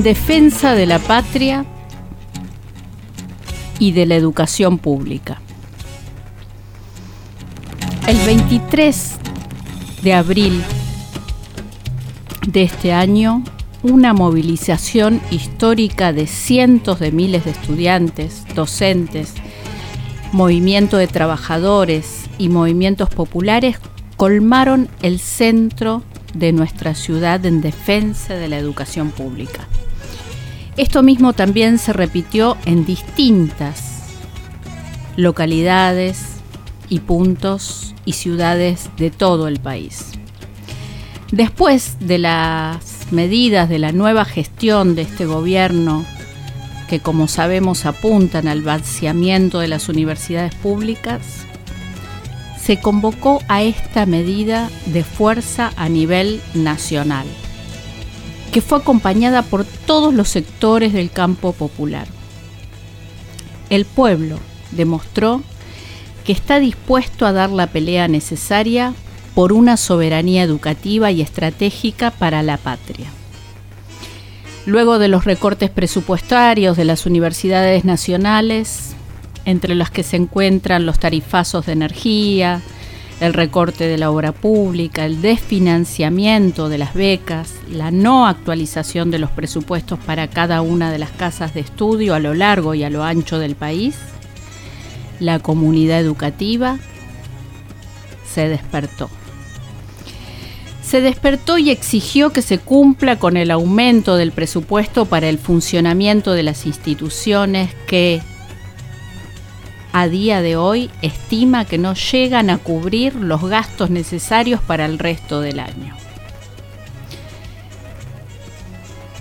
En defensa de la patria y de la educación pública. El 23 de abril de este año una movilización histórica de cientos de miles de estudiantes, docentes, movimiento de trabajadores y movimientos populares colmaron el centro de nuestra ciudad en defensa de la educación pública. Esto mismo también se repitió en distintas localidades y puntos y ciudades de todo el país. Después de las medidas de la nueva gestión de este gobierno, que como sabemos apuntan al vaciamiento de las universidades públicas, se convocó a esta medida de fuerza a nivel nacional, que fue acompañada por todos los sectores del campo popular. El pueblo demostró que está dispuesto a dar la pelea necesaria por una soberanía educativa y estratégica para la patria. Luego de los recortes presupuestarios de las universidades nacionales, entre las que se encuentran los tarifazos de energía, el recorte de la obra pública, el desfinanciamiento de las becas, la no actualización de los presupuestos para cada una de las casas de estudio a lo largo y a lo ancho del país, la comunidad educativa se despertó. Se despertó y exigió que se cumpla con el aumento del presupuesto para el funcionamiento de las instituciones que a día de hoy estima que no llegan a cubrir los gastos necesarios para el resto del año.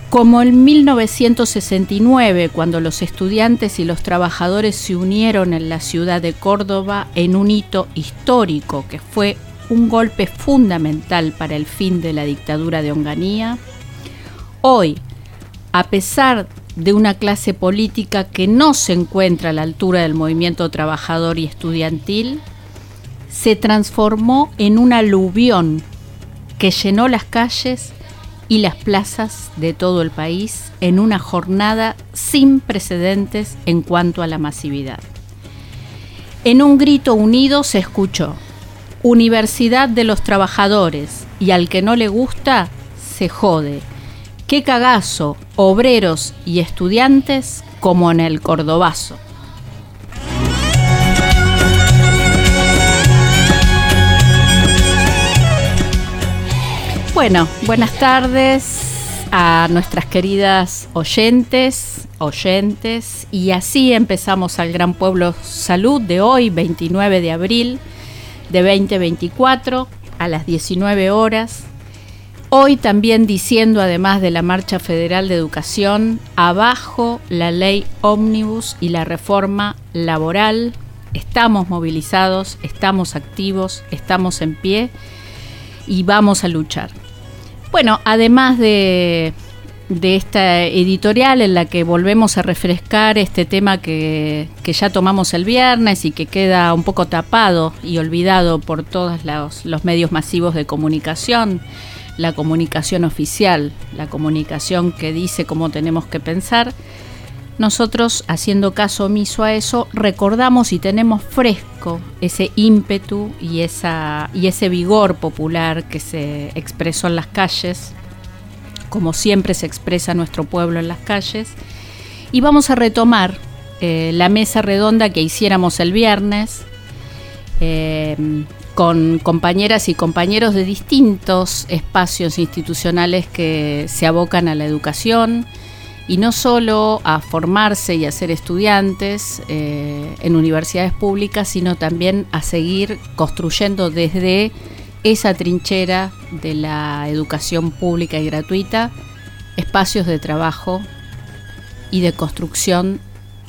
Como en 1969, cuando los estudiantes y los trabajadores se unieron en la ciudad de Córdoba en un hito histórico que fue un golpe fundamental para el fin de la dictadura de Onganía, hoy, a pesar de una clase política que no se encuentra a la altura del movimiento trabajador y estudiantil, se transformó en un aluvión que llenó las calles y las plazas de todo el país en una jornada sin precedentes en cuanto a la masividad. En un grito unido se escuchó, Universidad de los Trabajadores y al que no le gusta, se jode. Qué cagazo, obreros y estudiantes como en el Cordobazo. Bueno, buenas tardes a nuestras queridas oyentes, oyentes, y así empezamos al Gran Pueblo Salud de hoy, 29 de abril de 2024 a las 19 horas. Hoy también diciendo, además de la Marcha Federal de Educación, abajo la ley ómnibus y la reforma laboral. Estamos movilizados, estamos activos, estamos en pie y vamos a luchar. Bueno, además de de esta editorial en la que volvemos a refrescar este tema que, ya tomamos el viernes y que queda un poco tapado y olvidado por todos los medios masivos de comunicación, la comunicación oficial, la comunicación que dice cómo tenemos que pensar. Nosotros, haciendo caso omiso a eso, recordamos y tenemos fresco ese ímpetu y, esa, y ese vigor popular que se expresó en las calles como siempre se expresa nuestro pueblo en las calles. Y vamos a retomar eh, la mesa redonda que hiciéramos el viernes eh, con compañeras y compañeros de distintos espacios institucionales que se abocan a la educación y no solo a formarse y a ser estudiantes eh, en universidades públicas, sino también a seguir construyendo desde esa trinchera de la educación pública y gratuita espacios de trabajo y de construcción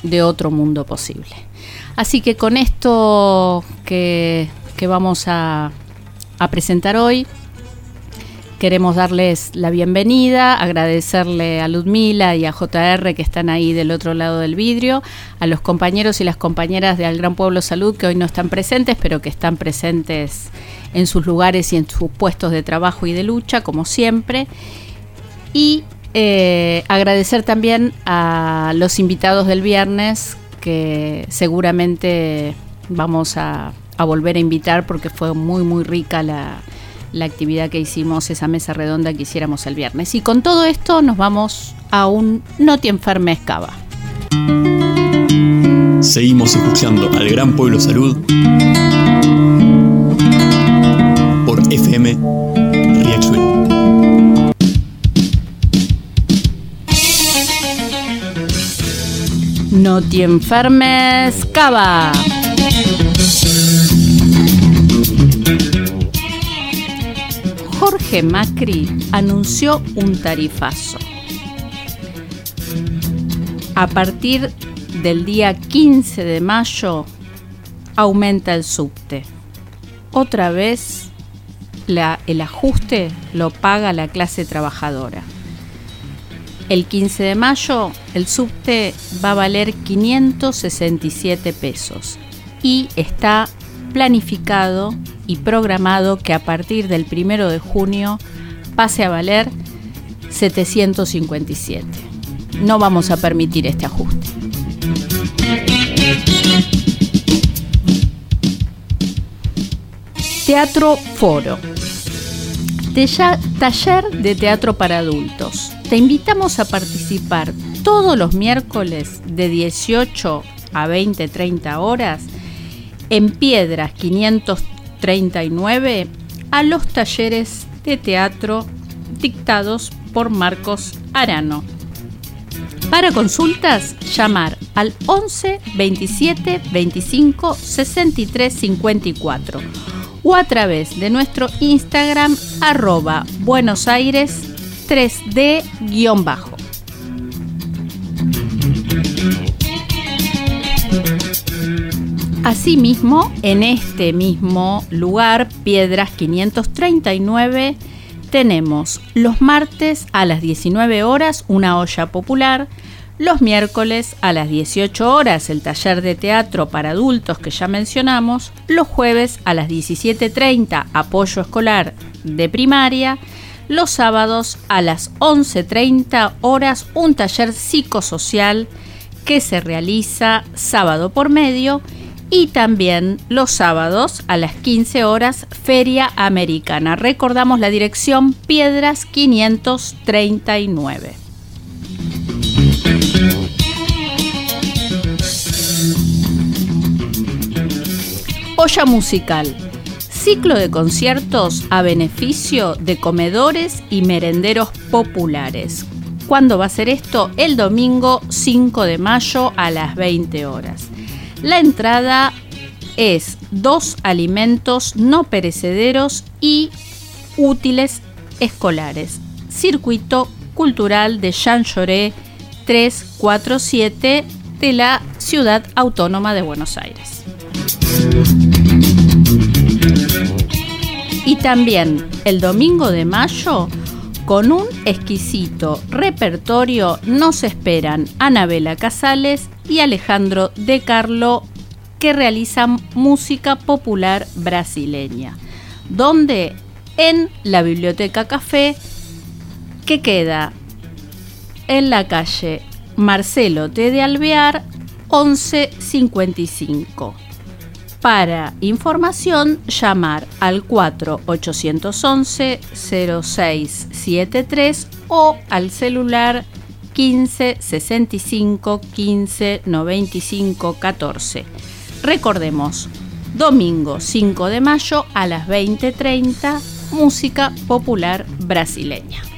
de otro mundo posible. Así que con esto que, vamos a, a presentar hoy, Queremos darles la bienvenida, agradecerle a Ludmila y a JR que están ahí del otro lado del vidrio, a los compañeros y las compañeras de Al Gran Pueblo Salud que hoy no están presentes, pero que están presentes en sus lugares y en sus puestos de trabajo y de lucha, como siempre. Y eh, agradecer también a los invitados del viernes, que seguramente vamos a, a volver a invitar porque fue muy, muy rica la la actividad que hicimos, esa mesa redonda que hiciéramos el viernes. Y con todo esto nos vamos a un No te enfermes cava. Seguimos escuchando al Gran Pueblo Salud por FM Riachuelo. No te enfermes cava. Macri anunció un tarifazo. A partir del día 15 de mayo aumenta el subte. Otra vez el ajuste lo paga la clase trabajadora. El 15 de mayo el subte va a valer 567 pesos y está planificado y programado que a partir del 1 de junio pase a valer 757. No vamos a permitir este ajuste. Teatro Foro. Taller de teatro para adultos. Te invitamos a participar todos los miércoles de 18 a 20-30 horas en Piedras 539 a los talleres de teatro dictados por Marcos Arano. Para consultas, llamar al 11 27 25 63 54 o a través de nuestro Instagram arroba Buenos Aires 3D-bajo. Asimismo, en este mismo lugar, Piedras 539, tenemos los martes a las 19 horas una olla popular, los miércoles a las 18 horas el taller de teatro para adultos que ya mencionamos, los jueves a las 17.30 apoyo escolar de primaria, los sábados a las 11.30 horas un taller psicosocial que se realiza sábado por medio y también los sábados a las 15 horas Feria Americana. Recordamos la dirección Piedras 539. Olla musical. Ciclo de conciertos a beneficio de comedores y merenderos populares. ¿Cuándo va a ser esto? El domingo 5 de mayo a las 20 horas. La entrada es dos alimentos no perecederos y útiles escolares. Circuito Cultural de Jean Jaurès 347 de la Ciudad Autónoma de Buenos Aires. Y también el domingo de mayo, con un exquisito repertorio, nos esperan Anabela Casales y Alejandro De Carlo que realizan música popular brasileña. Donde en la Biblioteca Café que queda en la calle Marcelo T. de Alvear 1155. Para información, llamar al 4811-0673 o al celular 15 65 15 95 14. Recordemos, domingo 5 de mayo a las 20:30, música popular brasileña.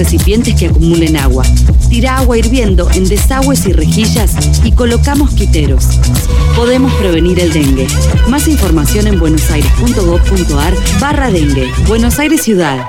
Recipientes que acumulen agua. Tira agua hirviendo en desagües y rejillas y coloca mosquiteros. Podemos prevenir el dengue. Más información en buenosaires.gov.ar barra dengue. Buenos Aires Ciudad.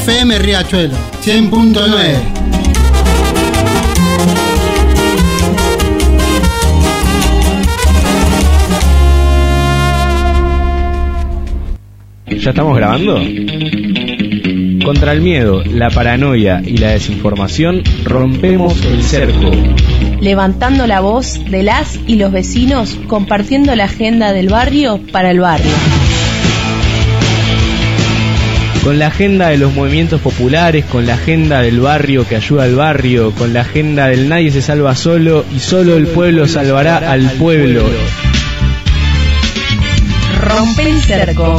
FM Riachuelo 100.9 ¿Ya estamos grabando? Contra el miedo, la paranoia y la desinformación, rompemos el cerco. Levantando la voz de las y los vecinos, compartiendo la agenda del barrio para el barrio. Con la agenda de los movimientos populares, con la agenda del barrio que ayuda al barrio, con la agenda del nadie se salva solo y solo el pueblo salvará al pueblo. Rompe el cerco.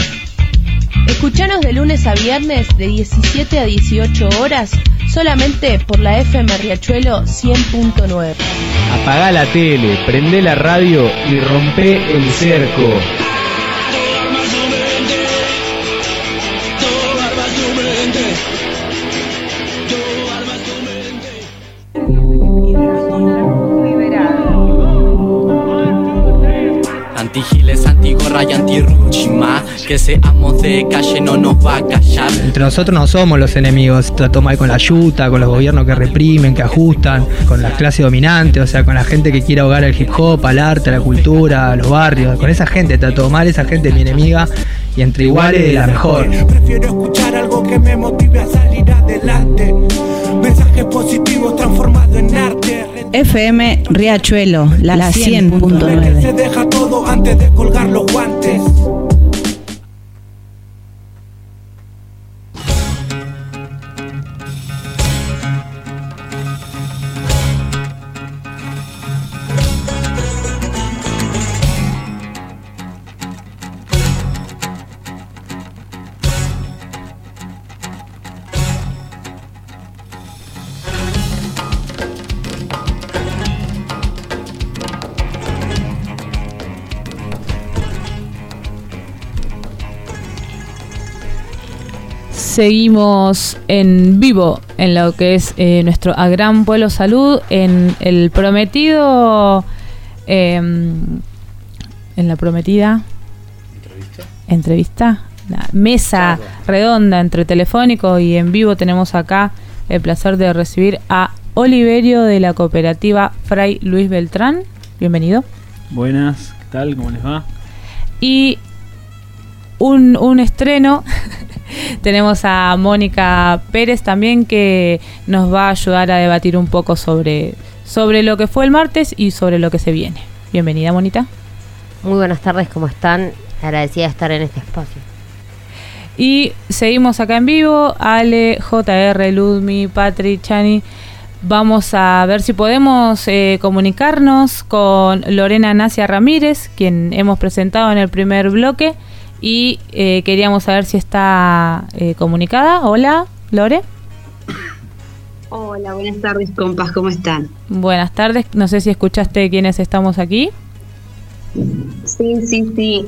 Escuchanos de lunes a viernes de 17 a 18 horas solamente por la FM Riachuelo 100.9. Apagá la tele, prende la radio y rompe el cerco. Y antirruchima Que seamos de calle no nos va a callar Entre nosotros no somos los enemigos, trató mal con la yuta, con los gobiernos que reprimen, que ajustan, con la clase dominante, o sea, con la gente que quiere ahogar el hip hop, al arte, a la cultura, a los barrios, con esa gente trató mal, esa gente es mi enemiga y entre iguales la mejor. Prefiero escuchar algo que me motive a salir adelante. Mensajes positivos. FM Riachuelo, la, se 100.9. deja todo antes de colgar los guantes. Seguimos en vivo en lo que es eh, nuestro A Gran Pueblo Salud, en el prometido, eh, en la prometida entrevista, la mesa redonda entre telefónico y en vivo tenemos acá el placer de recibir a Oliverio de la cooperativa Fray Luis Beltrán. Bienvenido. Buenas, ¿qué tal? ¿Cómo les va? Y un, un estreno. Tenemos a Mónica Pérez también que nos va a ayudar a debatir un poco sobre, sobre lo que fue el martes y sobre lo que se viene. Bienvenida, Monita. Muy buenas tardes, ¿cómo están? Agradecida de estar en este espacio. Y seguimos acá en vivo. Ale, JR, Ludmi, Patri, Chani. Vamos a ver si podemos eh, comunicarnos con Lorena Nacia Ramírez, quien hemos presentado en el primer bloque. Y eh, queríamos saber si está eh, comunicada. Hola, Lore. Hola, buenas tardes, compas, ¿cómo están? Buenas tardes. No sé si escuchaste quiénes estamos aquí. Sí, sí, sí.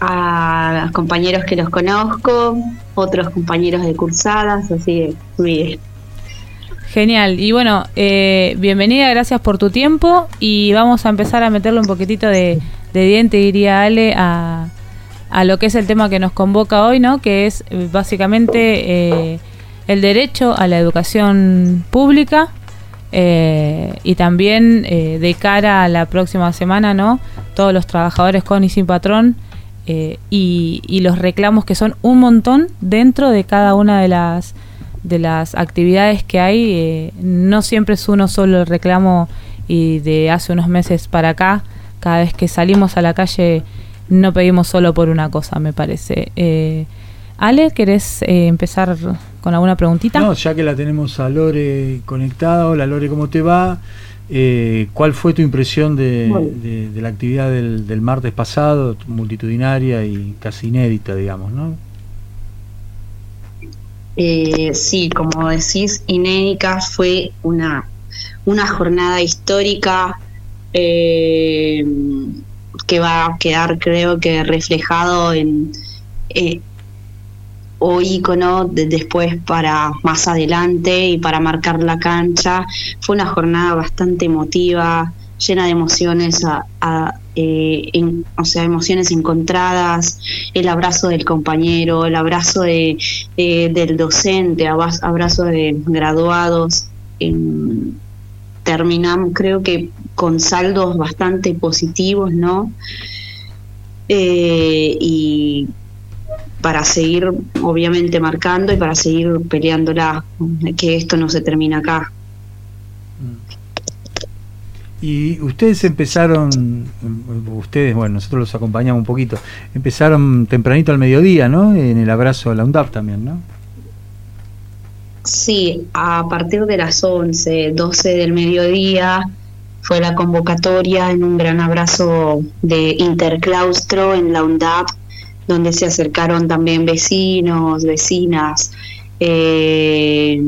A los compañeros que los conozco, otros compañeros de cursadas, así que muy bien. Genial. Y bueno, eh, bienvenida, gracias por tu tiempo. Y vamos a empezar a meterle un poquitito de, de diente, diría Ale, a, a lo que es el tema que nos convoca hoy, ¿no? Que es eh, básicamente eh, el derecho a la educación pública Eh, y también eh, de cara a la próxima semana, ¿no? Todos los trabajadores con y sin patrón y, y los reclamos que son un montón dentro de cada una de las de las actividades que hay. no siempre es uno solo el reclamo y de hace unos meses para acá, cada vez que salimos a la calle no pedimos solo por una cosa, me parece. Eh, Ale, ¿querés eh, empezar con alguna preguntita? No, ya que la tenemos a Lore conectada. Hola Lore, ¿cómo te va? Eh, ¿Cuál fue tu impresión de, Bueno. de- de la actividad del, del martes pasado, multitudinaria y casi inédita, digamos, ¿no? Eh, sí, como decís, inédita fue una, una jornada histórica eh, que va a quedar, creo que, reflejado en eh, o ícono de después para más adelante y para marcar la cancha. Fue una jornada bastante emotiva, llena de emociones, a- a, eh, o sea, emociones encontradas, el abrazo del compañero, el abrazo de, eh, del docente, abrazo de graduados. em, terminamos, creo que con saldos bastante positivos, ¿no? Eh, y para seguir obviamente marcando y para seguir peleándola, que esto no se termina acá. Y ustedes empezaron, ustedes, bueno, nosotros los acompañamos un poquito, empezaron tempranito al mediodía, ¿no? En el abrazo a la UNDAP también, ¿no? Sí, a partir de las 11, 12 del mediodía fue la convocatoria en un gran abrazo de interclaustro en la UNDAP, donde se acercaron también vecinos, vecinas. eh,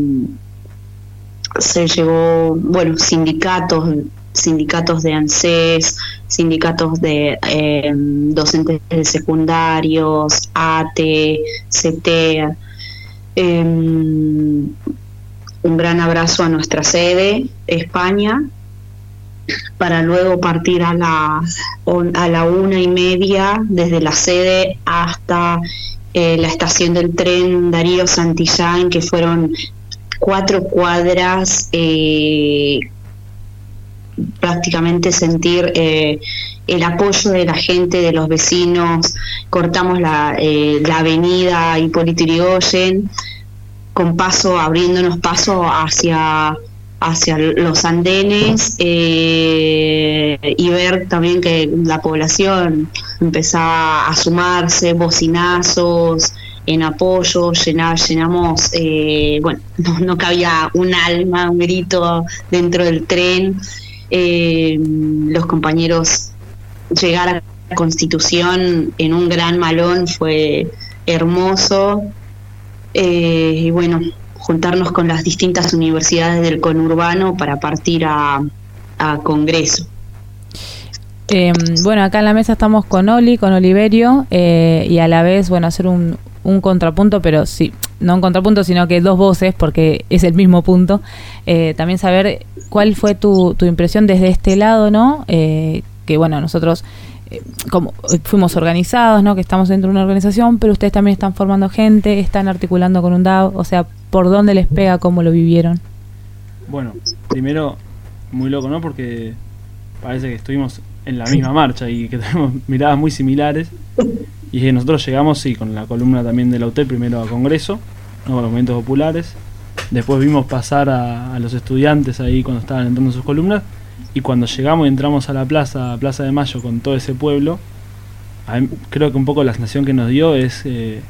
se llevó, bueno, sindicatos, sindicatos de ANSES, sindicatos de eh, docentes de secundarios, ATE, CTE. Eh, un gran abrazo a nuestra sede, España, para luego partir a la, a la una y media desde la sede hasta eh, la estación del tren Darío Santillán, que fueron cuatro cuadras, eh, prácticamente sentir eh, el apoyo de la gente, de los vecinos, cortamos la, la avenida Hipólito Yrigoyen, con paso, abriéndonos paso hacia hacia los andenes eh, y ver también que la población empezaba a sumarse, bocinazos en apoyo, llenar, llenamos, eh, bueno, no, no cabía un alma, un grito dentro del tren, eh, los compañeros llegar a la Constitución en un gran malón fue hermoso. Eh, y bueno, juntarnos con las distintas universidades del conurbano para partir a, a Congreso. Eh, bueno, acá en la mesa estamos con Oli, con Oliverio, eh, y a la vez, bueno, hacer un, un contrapunto, pero sí, no un contrapunto, sino que dos voces, porque es el mismo punto. Eh, también saber cuál fue tu, tu impresión desde este lado, ¿no? Eh, que bueno, nosotros eh, como fuimos organizados, ¿no? Que estamos dentro de una organización, pero ustedes también están formando gente, están articulando con un DAO, o sea, ¿por dónde les pega cómo lo vivieron? Bueno, primero, muy loco, ¿no? Porque parece que estuvimos en la misma marcha y que tenemos miradas muy similares. Y que nosotros llegamos, sí, con la columna también de la primero a Congreso, ¿no? con los movimientos populares. Después vimos pasar a, a los estudiantes ahí cuando estaban entrando sus columnas. Y cuando llegamos y entramos a la plaza, Plaza de Mayo, con todo ese pueblo, creo que un poco la sensación que nos dio es eh,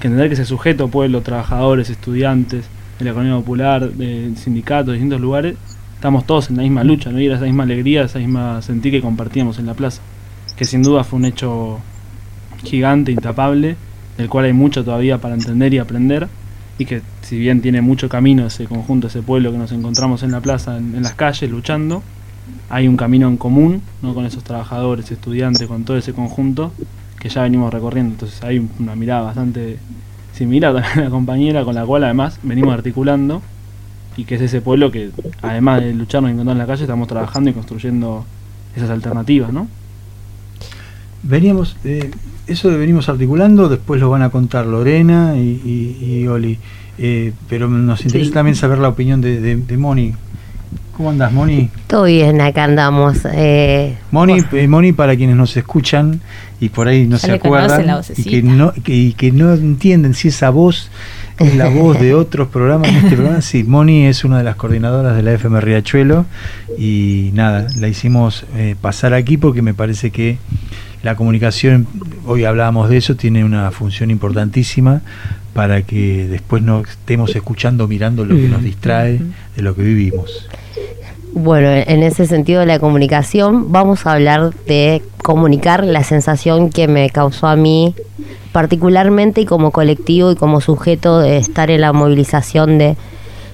que entender que ese sujeto, pueblo, trabajadores, estudiantes, de la economía popular, de sindicatos, de distintos lugares, estamos todos en la misma lucha, ¿no? Y era esa misma alegría, esa misma sentir que compartíamos en la plaza. Que sin duda fue un hecho gigante, intapable, del cual hay mucho todavía para entender y aprender, y que si bien tiene mucho camino ese conjunto, ese pueblo que nos encontramos en la plaza, en las calles, luchando, hay un camino en común, ¿no? Con esos trabajadores, estudiantes, con todo ese conjunto que ya venimos recorriendo. Entonces hay una mirada bastante similar también a la compañera con la cual además venimos articulando y que es ese pueblo que además de lucharnos y encontrar en la calle estamos trabajando y construyendo esas alternativas, ¿no? Veníamos, eh, eso de venimos articulando, después lo van a contar Lorena y, y- y Oli. Eh, pero nos interesa Sí. también saber la opinión de, de- de Moni. ¿Cómo andas, Moni? Todo bien, acá andamos. Eh, Moni, eh, Moni, para quienes nos escuchan y por ahí no Ya se acuerdan y que, no, que, y que no entienden si esa voz es la voz de otros programas en este programa. Sí, Moni es una de las coordinadoras de la FM Riachuelo y nada, la hicimos eh, pasar aquí porque me parece que la comunicación, hoy hablábamos de eso, tiene una función importantísima para que después no estemos escuchando, mirando lo que nos distrae de lo que vivimos. Bueno, en ese sentido de la comunicación, vamos a hablar de comunicar la sensación que me causó a mí, particularmente y como colectivo y como sujeto de estar en la movilización de,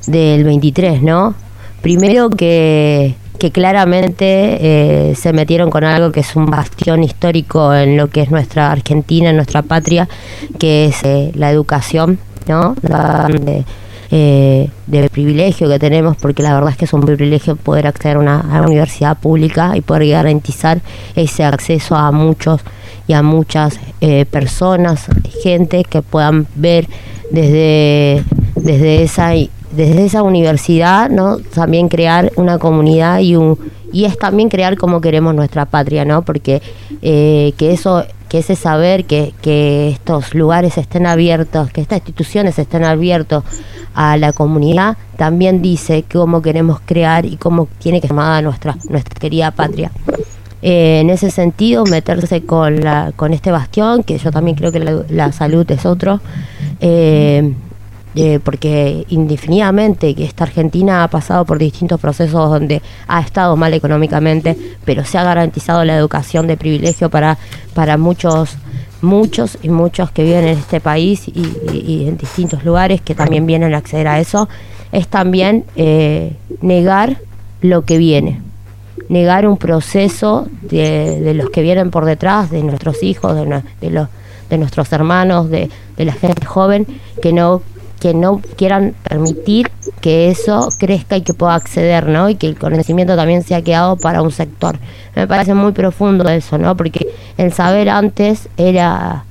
del 23, ¿no? Primero que, que claramente eh, se metieron con algo que es un bastión histórico en lo que es nuestra Argentina, en nuestra patria, que es eh, la educación, ¿no? De, eh, de privilegio que tenemos, porque la verdad es que es un privilegio poder acceder a una, universidad pública y poder garantizar ese acceso a muchos y a muchas eh, personas, gente que puedan ver desde, desde esa desde esa universidad, ¿no? También crear una comunidad y un y es también crear como queremos nuestra patria, ¿no? Porque eh, que eso que ese saber que, que estos lugares estén abiertos, que estas instituciones estén abiertos a la comunidad, también dice cómo queremos crear y cómo tiene que ser nuestra, nuestra querida patria. Eh, en ese sentido, meterse con, la, con este bastión, que yo también creo que la, la salud es otro, eh, eh, porque indefinidamente que esta Argentina ha pasado por distintos procesos donde ha estado mal económicamente, pero se ha garantizado la educación de privilegio para, para muchos muchos y muchos que viven en este país y, en distintos lugares que también vienen a acceder a eso, es también eh, negar lo que viene, negar un proceso de, de los que vienen por detrás, de nuestros hijos, de, de los, de nuestros hermanos, de, de la gente joven, que no que no quieran permitir que eso crezca y que pueda acceder, ¿no? Y que el conocimiento también se ha quedado para un sector. Me parece muy profundo eso, ¿no? Porque el saber antes era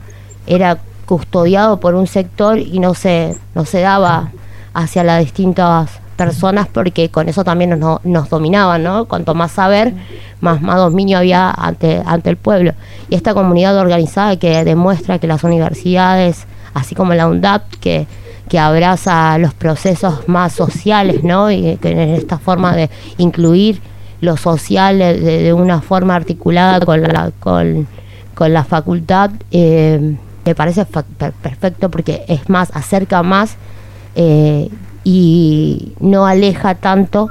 era custodiado por un sector y no se no se daba hacia las distintas personas porque con eso también nos, nos dominaban, ¿no? Cuanto más saber, más, más dominio había ante, ante el pueblo. Y esta comunidad organizada que demuestra que las universidades, así como la UNDAP, que, que abraza los procesos más sociales, ¿no? Y que en esta forma de incluir lo social de, una forma articulada con la, con, con la facultad, eh, me parece perfecto porque es más, acerca más eh, y no aleja tanto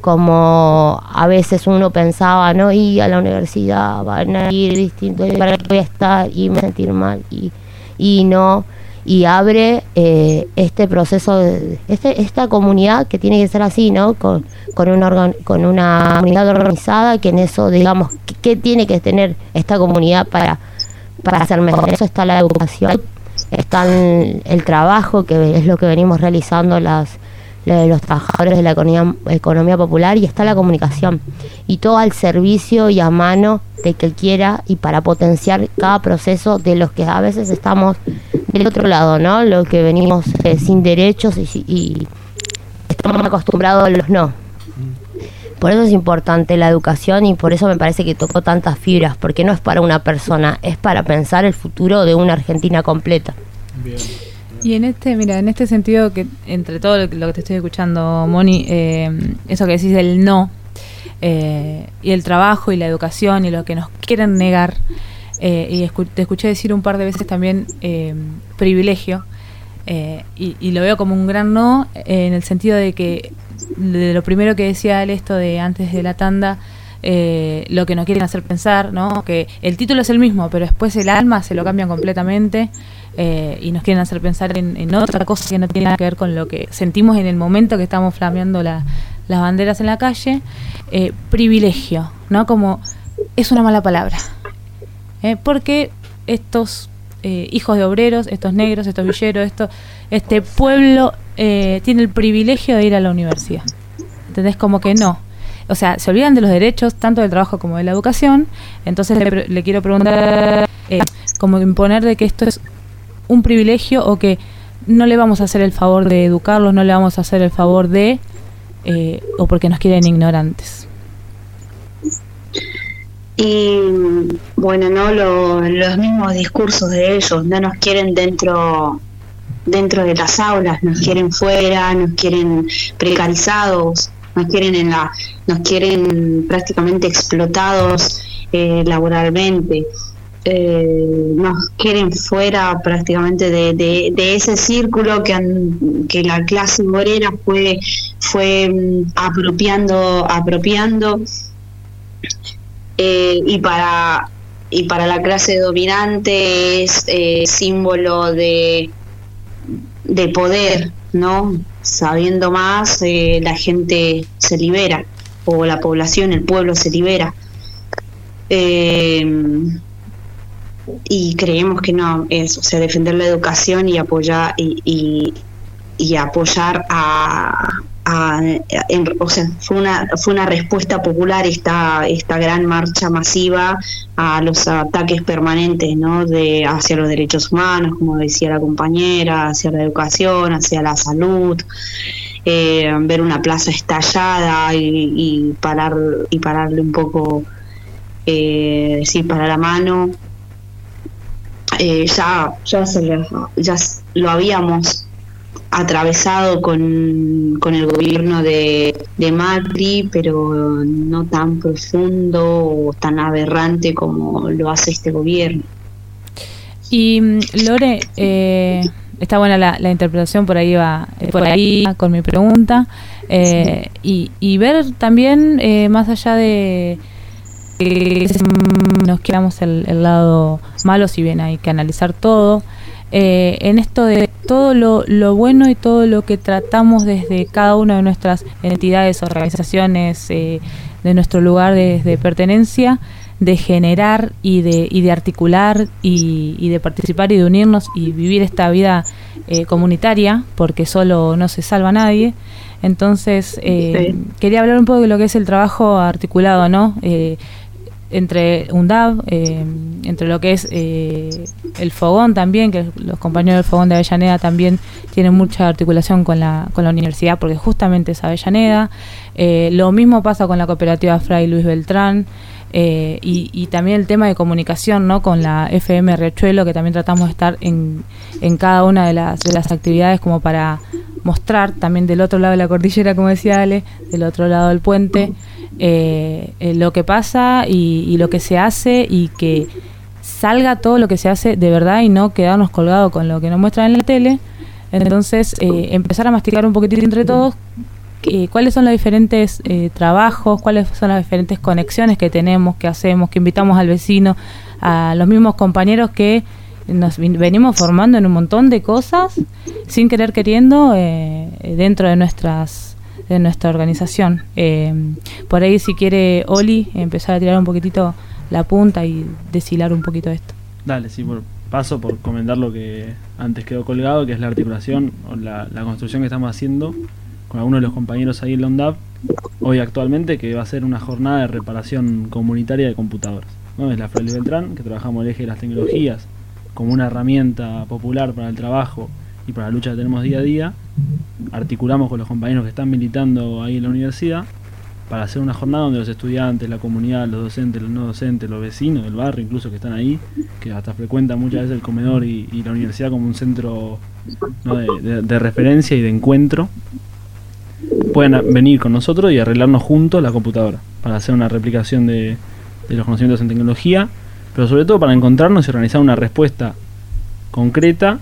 como a veces uno pensaba, ¿no? Y a la universidad van a ir distintos, y para qué voy a estar y me sentir mal y, y no y abre eh, este proceso de este, esta comunidad que tiene que ser así no con, con una organ- con una comunidad organizada que en eso digamos ¿qué, tiene que tener esta comunidad para para hacer mejor. Eso está la educación está el trabajo que es lo que venimos realizando las los trabajadores de la economía, economía popular y está la comunicación y todo al servicio y a mano de que quiera y para potenciar cada proceso de los que a veces estamos del otro lado, ¿no? Los que venimos eh, sin derechos y, y estamos acostumbrados a los no. Por eso es importante la educación y por eso me parece que tocó tantas fibras, porque no es para una persona, es para pensar el futuro de una Argentina completa. Y en este, mira, en este sentido que entre todo lo que, te estoy escuchando, Moni, eh, eso que decís del no, eh, y el trabajo y la educación y lo que nos quieren negar, eh, y escu- te escuché decir un par de veces también eh, privilegio, eh, y, y lo veo como un gran no, eh, en el sentido de que de lo primero que decía él esto de antes de la tanda, eh, lo que nos quieren hacer pensar, ¿no? Que el título es el mismo, pero después el alma se lo cambian completamente eh, y nos quieren hacer pensar en, otra cosa que no tiene nada que ver con lo que sentimos en el momento que estamos flameando la- las banderas en la calle. Eh, privilegio, ¿no? Como es una mala palabra. ¿eh? Porque estos hijos de obreros, estos negros, estos villeros, esto, este pueblo tiene el privilegio de ir a la universidad. ¿Entendés? Como que no. O sea, se olvidan de los derechos, tanto del trabajo como de la educación. Entonces le, le quiero preguntar, eh, como imponer de que esto es un privilegio o que no le vamos a hacer el favor de educarlos, no le vamos a hacer el favor de eh, o porque nos quieren ignorantes. Y bueno, no Lo- los mismos discursos de ellos, no nos quieren dentro dentro de las aulas, nos quieren fuera, nos quieren precarizados, nos quieren en la nos quieren prácticamente explotados eh, laboralmente. Eh, nos quieren fuera prácticamente de, ese círculo que, la clase obrera fue fue mm, apropiando apropiando eh, y para y para la clase dominante es símbolo de de poder no sabiendo más eh, la gente se libera o la población el pueblo se libera. Eh, y creemos que no es o sea defender la educación y apoyar y, apoyar a, a- en- o sea fue una fue una respuesta popular esta esta gran marcha masiva a los ataques permanentes no de hacia los derechos humanos como decía la compañera hacia la educación hacia la salud eh, ver una plaza estallada y, parar y pararle un poco eh, decir para la mano. Eh, ya ya se ya lo habíamos atravesado con, con el gobierno de, de Macri, pero no tan profundo o tan aberrante como lo hace este gobierno. Y mm, Lore, eh, está buena la, la interpretación, por ahí va, eh, por ahí con mi pregunta. Eh, y, y ver también, eh, más allá de que nos quedamos el, el lado malo, si bien hay que analizar todo, eh, en esto de todo lo, lo bueno y todo lo que tratamos desde cada una de nuestras entidades, organizaciones, eh, de nuestro lugar de, de pertenencia, de generar y de, y de articular y, y de participar y de unirnos y vivir esta vida eh, comunitaria, porque solo no se salva nadie. Entonces, eh, quería hablar un poco de lo que es el trabajo articulado, ¿no? Entre UNDAV, eh, entre lo que es eh, el Fogón también, que los compañeros del Fogón de Avellaneda también tienen mucha articulación con la, con la universidad, porque justamente es Avellaneda. Eh, lo mismo pasa con la cooperativa Fray Luis Beltrán. eh, y, y también el tema de comunicación ¿no? con la FM Riachuelo, que también tratamos de estar en, en cada una de las, de las actividades como para mostrar también del otro lado de la cordillera, como decía Ale, del otro lado del puente, eh, lo que pasa y, y lo que se hace y que salga todo lo que se hace de verdad y no quedarnos colgados con lo que nos muestran en la tele. Entonces, eh, empezar a masticar un poquitito entre todos eh, cuáles son los diferentes eh, trabajos, cuáles son las diferentes conexiones que tenemos, que hacemos, que invitamos al vecino, a los mismos compañeros que nos venimos formando en un montón de cosas sin querer queriendo dentro de nuestras de nuestra organización. Eh, por ahí si quiere Oli empezar a tirar un poquitito la punta y deshilar un poquito esto. Dale, sí, por, paso por comentar lo que antes quedó colgado, que es la articulación o la, construcción que estamos haciendo con algunos de los compañeros ahí en la UNDAP, hoy actualmente, que va a ser una jornada de reparación comunitaria de computadoras. ¿no? Es la Fray Beltrán, que trabajamos el eje de las tecnologías como una herramienta popular para el trabajo y para la lucha que tenemos día a día. Articulamos con los compañeros que están militando ahí en la universidad para hacer una jornada donde los estudiantes, la comunidad, los docentes, los no docentes, los vecinos del barrio incluso que están ahí, que hasta frecuentan muchas veces el comedor y, la universidad como un centro de, referencia y de encuentro, pueden a- venir con nosotros y arreglarnos juntos la computadora para hacer una replicación de, de los conocimientos en tecnología, pero sobre todo para encontrarnos y organizar una respuesta concreta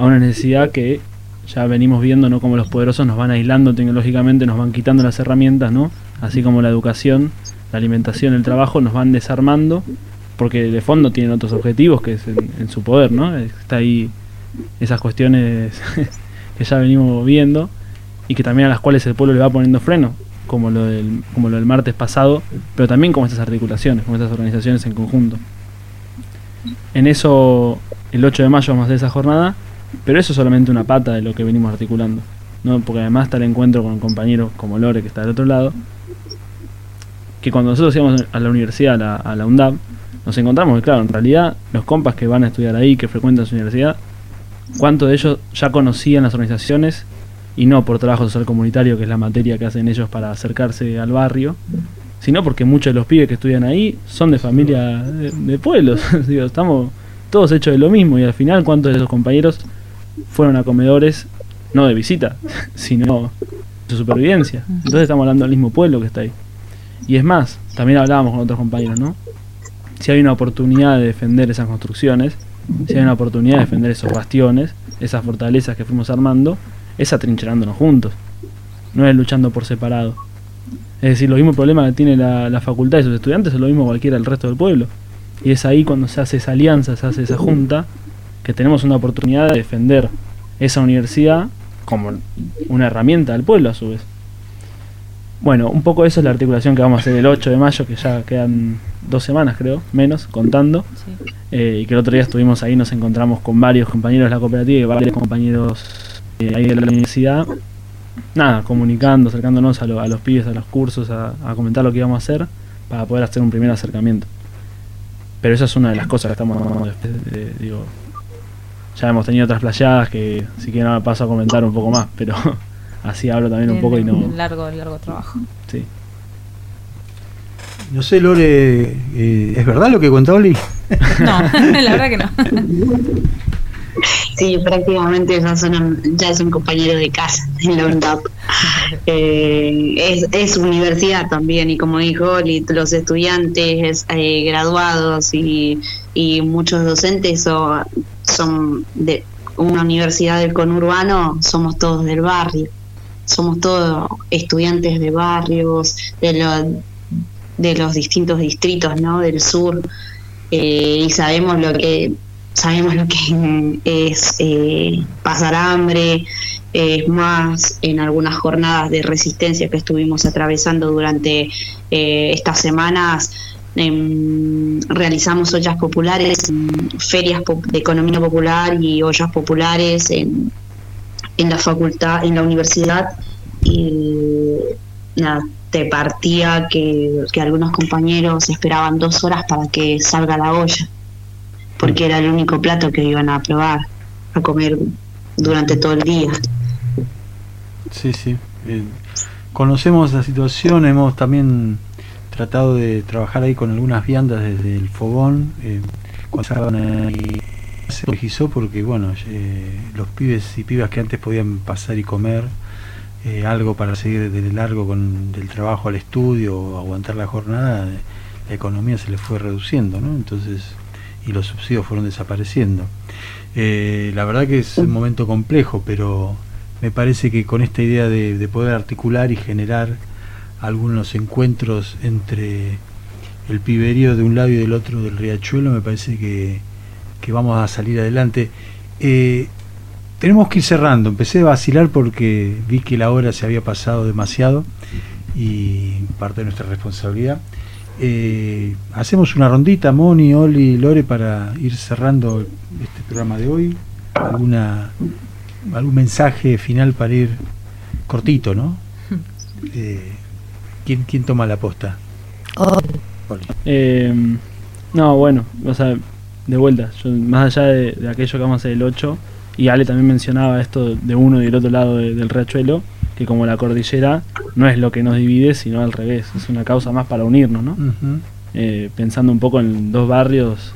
a una necesidad que ya venimos viendo, ¿no? Como los poderosos nos van aislando tecnológicamente, nos van quitando las herramientas, ¿no? Así como la educación, la alimentación, el trabajo, nos van desarmando, porque de fondo tienen otros objetivos que es en, su poder, ¿no? Está ahí esas cuestiones que ya venimos viendo y que también a las cuales el pueblo le va poniendo freno, como lo del, como lo del martes pasado, pero también como estas articulaciones, como estas organizaciones en conjunto. En eso, el 8 de mayo vamos a hacer esa jornada, pero eso es solamente una pata de lo que venimos articulando, ¿no? porque además está el encuentro con compañeros como Lore, que está del otro lado, que cuando nosotros íbamos a la universidad, a la, a la nos encontramos que, claro, en realidad los compas que van a estudiar ahí, que frecuentan su universidad, cuántos de ellos ya conocían las organizaciones y no por trabajo social comunitario, que es la materia que hacen ellos para acercarse al barrio, sino porque muchos de los pibes que estudian ahí son de familia de, de pueblos. Digo, estamos todos hechos de lo mismo y al final cuántos de esos compañeros fueron a comedores no de visita, sino de supervivencia. Entonces estamos hablando del mismo pueblo que está ahí. Y es más, también hablábamos con otros compañeros, ¿no? Si hay una oportunidad de defender esas construcciones, si hay una oportunidad de defender esos bastiones, esas fortalezas que fuimos armando, es atrincherándonos juntos, no es luchando por separado. Es decir, los mismos problemas que tiene la, la facultad y sus estudiantes es lo mismo cualquiera del resto del pueblo. Y es ahí cuando se hace esa alianza, se hace esa junta, que tenemos una oportunidad de defender esa universidad como una herramienta del pueblo a su vez. Bueno, un poco eso es la articulación que vamos a hacer el 8 de mayo, que ya quedan dos semanas creo, menos, contando. Eh, y que el otro día estuvimos ahí, nos encontramos con varios compañeros de la cooperativa y varios compañeros eh, ahí de la universidad. Nada, comunicando, acercándonos a, lo- a los pibes, a los cursos, a, a comentar lo que íbamos a hacer para poder hacer un primer acercamiento. Pero esa es una de las cosas que estamos, eh, digo, ya hemos tenido otras playadas que si quieren ahora paso a comentar un poco más, pero así hablo también un poco y no... Un largo, largo trabajo. Sí. No sé, Lore, eh, ¿es verdad lo que cuenta Oli? No, la verdad que no. Sí, prácticamente ya, son, ya es un compañero de casa en la UNDAP. Eh, es, universidad también, y como dijo los estudiantes eh, graduados y, muchos docentes son, de una universidad del conurbano, somos todos del barrio. Somos todos estudiantes de barrios, de los, de los distintos distritos ¿no? del sur, eh, y sabemos lo que sabemos lo que es eh, pasar hambre, es más en algunas jornadas de resistencia que estuvimos atravesando durante eh, estas semanas. em, realizamos ollas populares, em, ferias de economía popular y ollas populares en, en la facultad, en la universidad y nada, te partía que, que algunos compañeros esperaban dos horas para que salga la olla porque era el único plato que iban a probar, a comer durante todo el día. Sí, sí. Conocemos la situación, hemos también tratado de trabajar ahí con algunas viandas desde el fogón. Eh, cuando estaban ahí, se registró porque, bueno, eh, los pibes y pibas que antes podían pasar y comer eh, algo para seguir de largo con del trabajo al estudio o aguantar la jornada, la economía se les fue reduciendo, ¿no? Entonces, y los subsidios fueron desapareciendo. Eh, la verdad que es un momento complejo, pero me parece que con esta idea de, de poder articular y generar algunos encuentros entre el piberío de un lado y del otro del riachuelo, me parece que, que vamos a salir adelante. Eh, tenemos que ir cerrando, empecé a vacilar porque vi que la hora se había pasado demasiado y parte de nuestra responsabilidad. Eh, hacemos una rondita, Moni, Oli, Lore, para ir cerrando este programa de hoy. ¿Alguna, ¿Algún mensaje final para ir cortito, no? Eh, ¿quién, ¿Quién toma la posta? Oli. Eh, no, bueno, o sea, de vuelta, yo, más allá de, de aquello que vamos a hacer el 8, y Ale también mencionaba esto de uno y del otro lado de- del riachuelo, que como la cordillera no es lo que nos divide, sino al revés, es una causa más para unirnos, ¿no? Eh, pensando un poco en dos barrios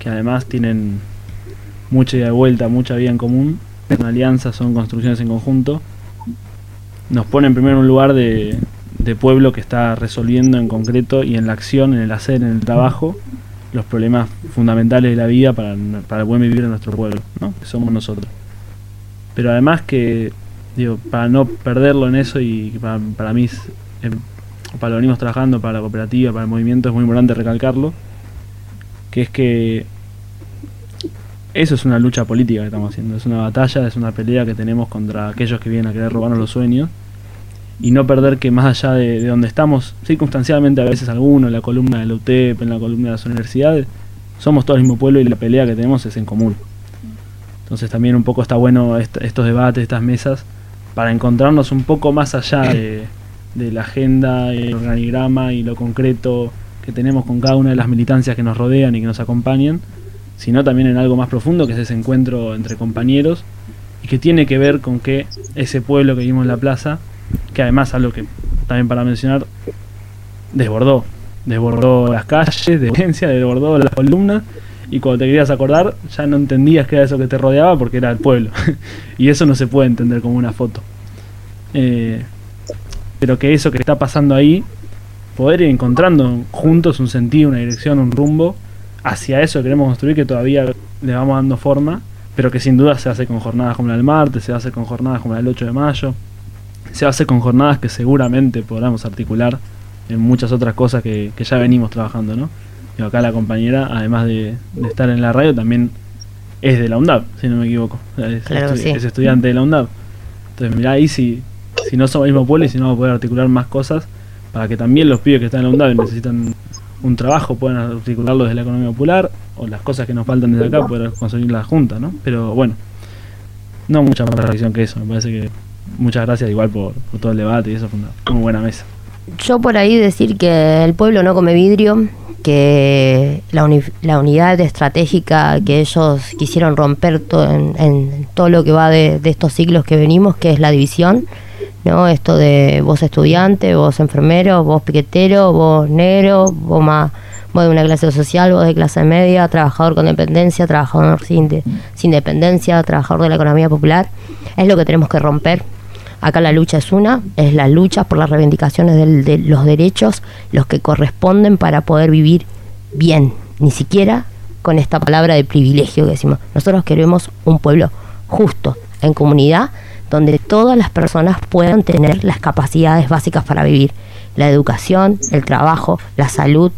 que además tienen mucha ida y vuelta, mucha vida en común, son alianzas, son construcciones en conjunto, nos ponen primero en un lugar de, de pueblo que está resolviendo en concreto y en la acción, en el hacer, en el trabajo, los problemas fundamentales de la vida para, para el buen vivir de nuestro pueblo, ¿no? que somos nosotros. Pero además que, digo, para no perderlo en eso y para, para mí, eh, para lo venimos trabajando, para la cooperativa, para el movimiento, es muy importante recalcarlo, que es que eso es una lucha política que estamos haciendo, es una batalla, es una pelea que tenemos contra aquellos que vienen a querer robarnos los sueños y no perder que más allá de, de donde estamos, circunstancialmente a veces alguno, en la columna de la UTEP, en la columna de las universidades, somos todo el mismo pueblo y la pelea que tenemos es en común. Entonces también un poco está bueno est- estos debates, estas mesas, para encontrarnos un poco más allá de, la agenda, el organigrama y lo concreto que tenemos con cada una de las militancias que nos rodean y que nos acompañan, sino también en algo más profundo que es ese encuentro entre compañeros y que tiene que ver con que ese pueblo que vimos en la plaza, que además algo que también para mencionar, desbordó, desbordó las calles de desbordó las columnas y cuando te querías acordar ya no entendías qué era eso que te rodeaba porque era el pueblo y eso no se puede entender como una foto. Eh, pero que eso que está pasando ahí, poder ir encontrando juntos un sentido, una dirección, un rumbo, hacia eso que queremos construir que todavía le vamos dando forma, pero que sin duda se hace con jornadas como la del martes, se hace con jornadas como la del 8 de mayo, se hace con jornadas que seguramente podamos articular en muchas otras cosas que, que ya venimos trabajando, ¿no? Y acá la compañera, además de, de estar en la radio, también es de la UNDAP, si no me equivoco. Es, Claro que estu- sí. es estudiante de la UNDAP. Entonces, mirá ahí si, si no somos el mismo pueblo y si no vamos a poder articular más cosas para que también los pibes que están en la UNDAP y necesitan un trabajo puedan articularlo desde la economía popular o las cosas que nos faltan desde acá poder conseguirlas juntas, ¿no? Pero bueno, no mucha más reflexión que eso. Me parece que muchas gracias igual por, por todo el debate y eso fue una muy buena mesa. Yo por ahí decir que el pueblo no come vidrio, que la, la unidad estratégica que ellos quisieron romper en todo lo que va de, de estos siglos que venimos, que es la división, ¿no? Esto de vos estudiante, vos enfermero, vos piquetero, vos negro, vos más vos de una clase social, vos de clase media, trabajador con dependencia, trabajador sin, de- sin dependencia, trabajador de la economía popular, es lo que tenemos que romper. Acá la lucha es una, es la lucha por las reivindicaciones del- de los derechos, los que corresponden para poder vivir bien, ni siquiera con esta palabra de privilegio que decimos. Nosotros queremos un pueblo justo, en comunidad, donde todas las personas puedan tener las capacidades básicas para vivir. La educación, el trabajo, la salud,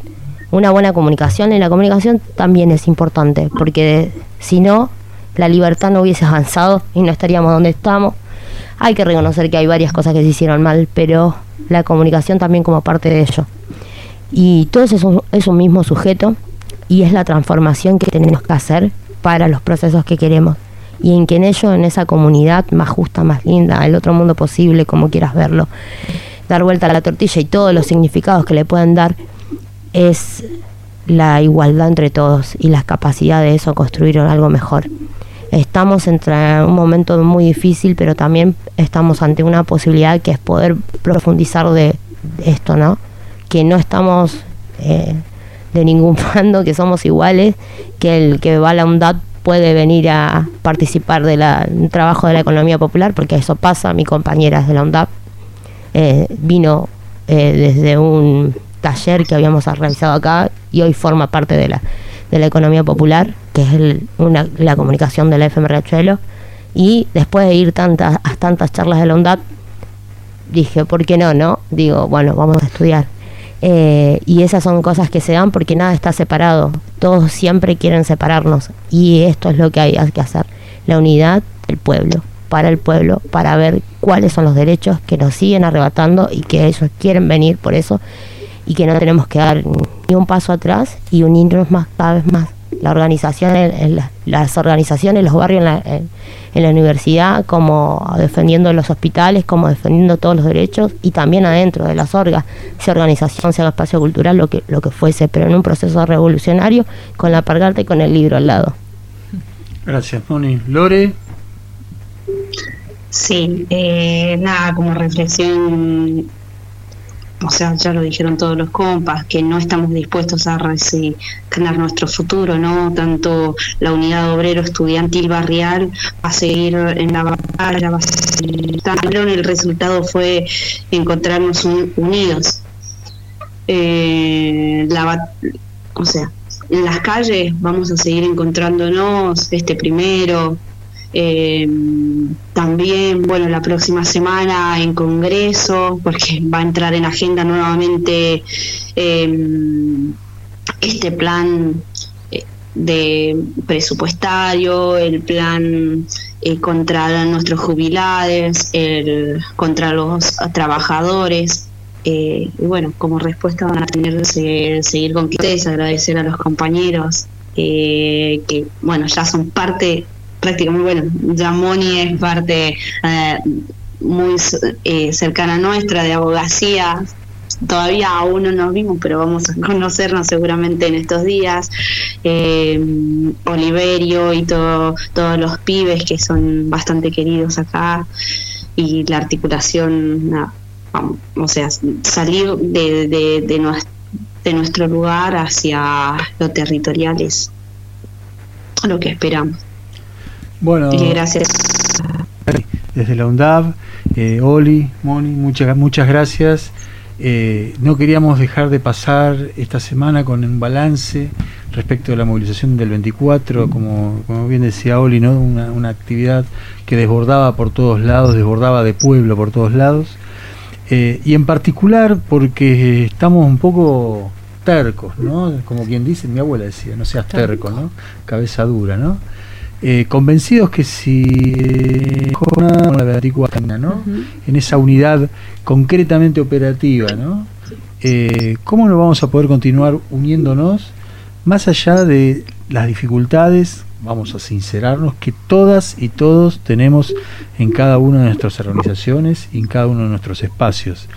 una buena comunicación. Y la comunicación también es importante, porque si no, la libertad no hubiese avanzado y no estaríamos donde estamos. Hay que reconocer que hay varias cosas que se hicieron mal, pero la comunicación también como parte de ello. Y todo eso es un, mismo sujeto y es la transformación que tenemos que hacer para los procesos que queremos. Y en que en ello, en esa comunidad más justa, más linda, el otro mundo posible, como quieras verlo, dar vuelta a la tortilla y todos los significados que le pueden dar, es la igualdad entre todos y la capacidad de eso construir algo mejor. Estamos entre un momento muy difícil, pero también estamos ante una posibilidad que es poder profundizar de de esto, ¿no? Que no estamos eh, de ningún bando, que somos iguales, que el que va a la UNDAD puede venir a participar del trabajo de la economía popular, porque eso pasa, mi compañera es de la UNDAP, eh, vino eh, desde un taller que habíamos realizado acá y hoy forma parte de la, de la economía popular, que es el- una- la comunicación de la FM Riachuelo. Y después de ir tantas, a tantas charlas de la UNDAP, dije, ¿por qué no? no? Digo, bueno, vamos a estudiar. Eh, y esas son cosas que se dan porque nada está separado. Todos siempre quieren separarnos. Y esto es lo que hay que hacer. La unidad del pueblo, para el pueblo, para ver cuáles son los derechos que nos siguen arrebatando y que ellos quieren venir por eso. Y que no tenemos que dar ni un paso atrás y unirnos más cada vez más. La organización, en- en la- las organizaciones, los barrios en la, en- en la universidad, como defendiendo los hospitales, como defendiendo todos los derechos y también adentro de las orgas, sea organización, sea espacio cultural, lo que, lo que fuese, pero en un proceso revolucionario con la pargarta y con el libro al lado. Gracias, Moni. Lore, Sí, eh, nada, como reflexión, o sea, ya lo dijeron todos los compas, que no estamos dispuestos a resignar nuestro futuro, ¿no? Tanto la unidad obrero estudiantil barrial va a seguir en la batalla, va a seguir el resultado fue encontrarnos un- unidos. Eh, la o sea, en las calles vamos a seguir encontrándonos este primero, eh, también, bueno, la próxima semana en Congreso, porque va a entrar en agenda nuevamente eh, este plan eh, de presupuestario, el plan eh, contra nuestros jubilados, el contra los trabajadores. Eh, y bueno, como respuesta van a tener que se- seguir con ustedes, agradecer a los compañeros eh, que, bueno, ya son parte prácticamente, bueno, ya Moni es parte eh, muy eh, cercana nuestra de abogacía, todavía aún no nos vimos, pero vamos a conocernos seguramente en estos días. Eh, Oliverio y todo, todos los pibes que son bastante queridos acá y la articulación, o sea, salir de, de, de, de nuestro lugar hacia lo territorial es lo que esperamos. Bueno, Y gracias. desde la UNDAV, eh, Oli, Moni, muchas, muchas gracias. Eh, no queríamos dejar de pasar esta semana con un balance respecto a la movilización del 24, como, como bien decía Oli, ¿no? una, una actividad que desbordaba por todos lados, desbordaba de pueblo por todos lados. Eh, y en particular porque estamos un poco tercos, ¿no? Como quien dice, mi abuela decía, no seas terco, ¿no? Cabeza dura, ¿no? Eh, convencidos que si jornada con la 24, ¿no? En esa unidad concretamente operativa, ¿no? Eh, ¿Cómo no vamos a poder continuar uniéndonos más allá de las dificultades? Vamos a sincerarnos que todas y todos tenemos en cada una de nuestras organizaciones y en cada uno de nuestros espacios.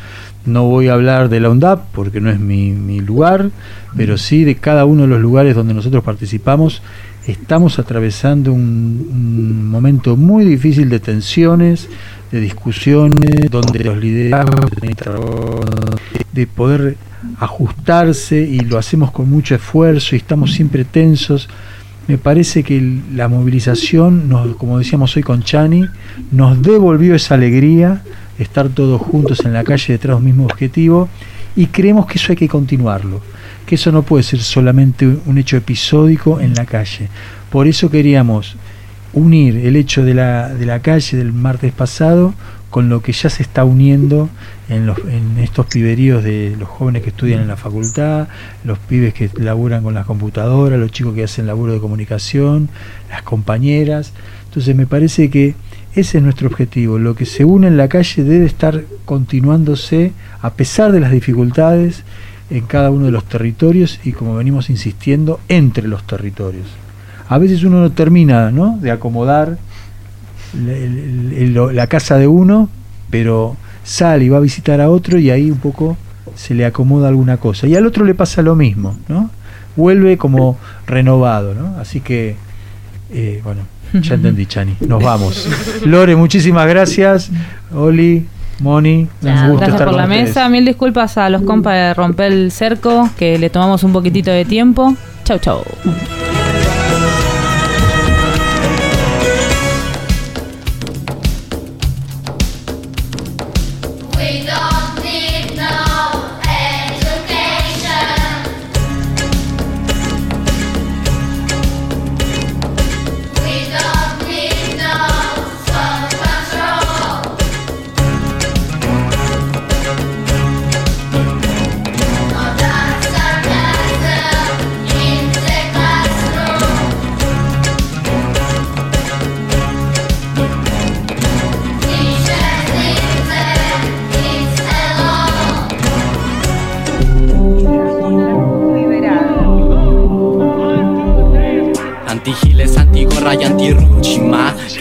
No voy a hablar de la UNDAP porque no es mi, mi lugar, pero sí de cada uno de los lugares donde nosotros participamos. Estamos atravesando un, momento muy difícil de tensiones, de discusiones, donde los liderazgos de poder ajustarse y lo hacemos con mucho esfuerzo y estamos siempre tensos. Me parece que la movilización, como decíamos hoy con Chani, nos devolvió esa alegría, estar todos juntos en la calle detrás de un mismo objetivo y creemos que eso hay que continuarlo, que eso no puede ser solamente un hecho episódico en la calle. Por eso queríamos unir el hecho de la, de la calle del martes pasado con lo que ya se está uniendo en, los, en estos piberíos de los jóvenes que estudian en la facultad, los pibes que laburan con las computadoras, los chicos que hacen laburo de comunicación, las compañeras. Entonces me parece que ese es nuestro objetivo. Lo que se une en la calle debe estar continuándose a pesar de las dificultades en cada uno de los territorios y como venimos insistiendo, entre los territorios. A veces uno no termina ¿no? de acomodar la, casa de uno, pero sale y va a visitar a otro y ahí un poco se le acomoda alguna cosa. Y al otro le pasa lo mismo, ¿no? Vuelve como renovado, ¿no? Así que, eh, bueno, ya entendí, Chani. Nos vamos. Lore, muchísimas gracias. Oli, Moni, gusto Gracias estar por la ustedes. mesa. Mil disculpas a los compas de romper el cerco, que le tomamos un poquitito de tiempo. Chau, chau.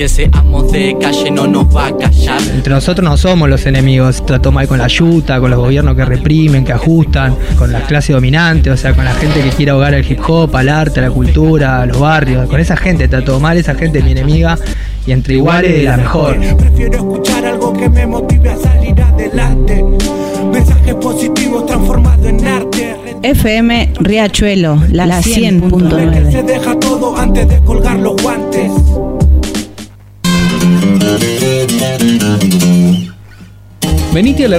Que seamos de calle no nos va a callar. Entre nosotros no somos los enemigos. Trató mal con la yuta, con los gobiernos que reprimen, que ajustan, con las clases dominantes, o sea, con la gente que quiere ahogar el hip hop, al arte, a la cultura, a los barrios. Con esa gente trató mal, esa gente es mi enemiga. Y entre iguales, la mejor. Prefiero escuchar algo que me motive a salir adelante. Mensajes positivos transformados en arte. FM Riachuelo, la, Que 100.9. se deja todo antes de colgar los guantes. Venite a la